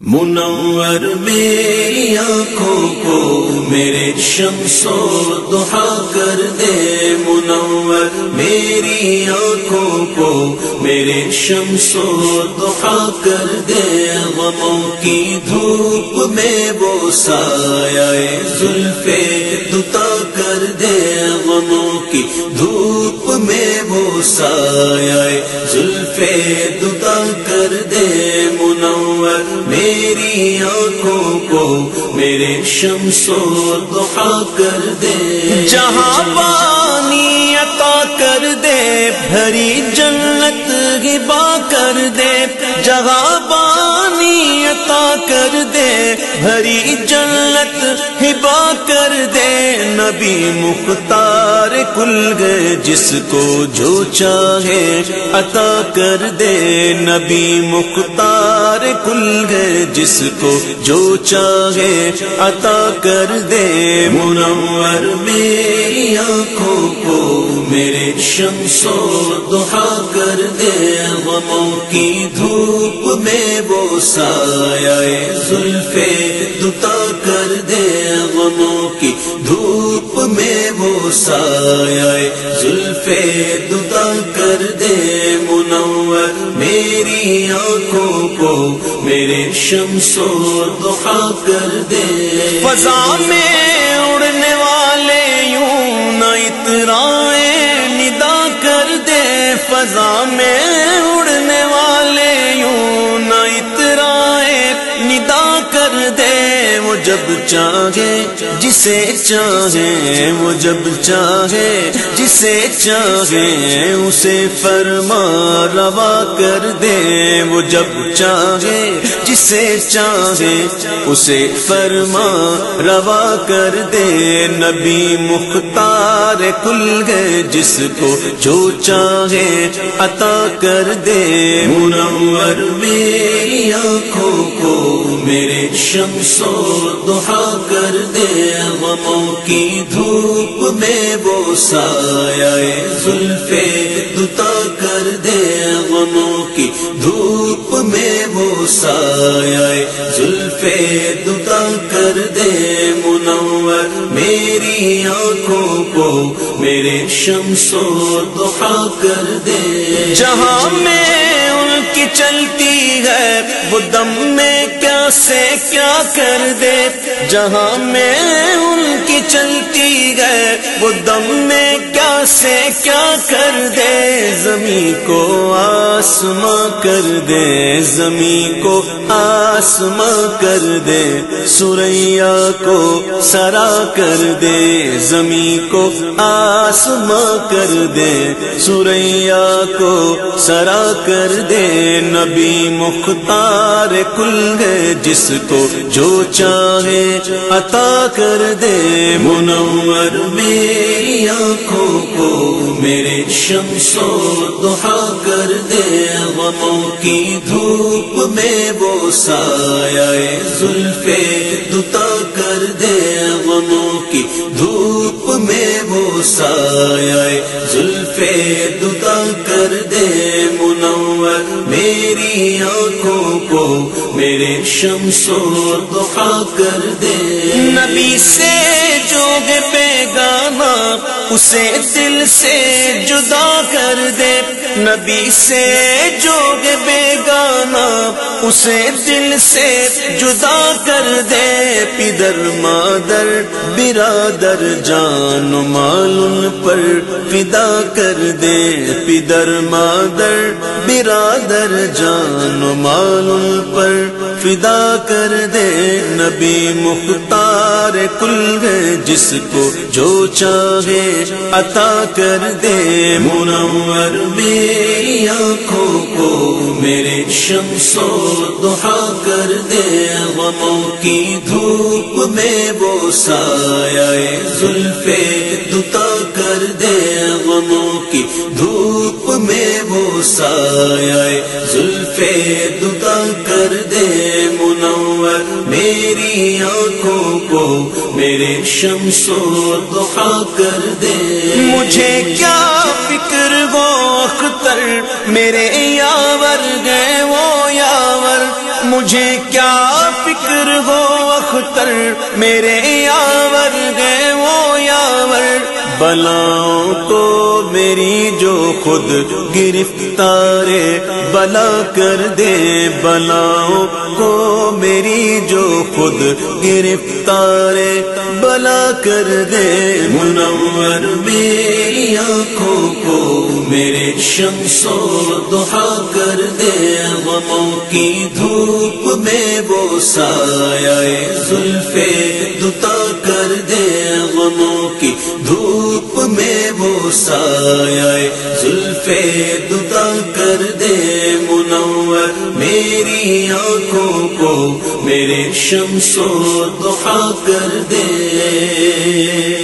منور میری آنکھوں کو میرے شمسو دہا کر دے۔ منور میری آنکھوں کو میرے شمسو دہا کر دے۔ غموں کی دھوپ میں وہ سایہ زلفے دتا کر دے۔ غموں کی دھوپ میں وہ سایہ زلفے دتا میرے شمسو دعا کر دے۔ جہاں پانی عطا کر دے، بھری جنت گبا کر دے۔ جہاں پانی عطا کر دے، بھری جنت ہبا کر دے۔ نبی مختار کل گئے، جس کو جو چاہے عطا کر دے۔ نبی مختار کل گئے، جس کو جو چاہے عطا کر دے۔ منور میری آنکھوں کو میرے شمسو دہا کر دے غموں کی دھوپ میں وہ سایہ زلفے دتا کر دے غموں کی دھوپ میں وہ سایہ زلفے دتا کر دے منور میری آنکھوں کو میرے شمسو دعا کر دے فضا میں فضا میں جب چاہے جسے چاہے، وہ جب چاہے جسے چاہے، اسے فرما روا کر دے۔ وہ جب چاہے جسے چاہے، اسے فرما روا کر دے۔ نبی مختار کل گئے جس کو جو چاہے عطا کر دے۔ منور میری آنکھوں کو میرے شمسو دہا کر دے غموں کی دھوپ میں وہ سایہ زلفے دتا کر دے غموں کی دھوپ میں وہ سایہ زلفے دتا کر دے منور میری آنکھوں کو میرے شمسو دہا کر دے جہاں میں چلتی ہے وہ دم میں کیا سے کیا کر دے؟ جہاں میں ان کی چلتی ہے وہ دم میں سے کیا کر دے؟ زمین کو آسماں کر دے، زمین کو آسماں کر دے سوریا کو سرا کر دے، زمین کو آسماں کر دے سوریا کو سرا کر دے۔ نبی مختار کل ہے جس کو جو چاہے عطا کر دے۔ منور میری آنکھوں کو میرے شمسو دہا کر دے، غموں کی دھوپ میں وہ سایہ زلفے دتا کر دے، غموں کی دھوپ میں وہ سایہ زلفے دتا کر دے۔ منور میری آنکھوں کو میرے شمسو دعا کر دے۔ نبی سے جو بے گانا اسے دل سے جدا کر دے۔ نبی سے جو بے اسے دل سے جدا کر دے۔ پدر مادر، برادر جان مال پر فدا کر دے۔ پدر مادر، برادر جان مال پر فدا کر دے۔ نبی مختار کل گئے جس کو جو چاہے۔ عطا کر دے منور میری آنکھوں کو، میرے شمسو دہا کر دے۔ غموں کی دھوپ میں وہ سایہ زلفے دتا سایہ زلفے دتا کر دے منور میری آنکھوں کو، میرے شمسو دعا کر دے۔ مجھے کیا فکر وہ اختر میرے یاور گئے وہ یاور۔ مجھے کیا فکر ہو اختر میرے بلاؤں کو میری جو خود گرفتار بلا کر دے بلاؤں کو میری جو خود گرفتار بلا کر دے منور میری آنکھوں کو میرے شمسو دہا کر دے غموں کی دھوپ میں وہ سایہ زلفے دتا کر دے غموں کی سایہ زلفے دتا کر دے منور میری آنکھوں کو، میرے شمس و دعا کر دے۔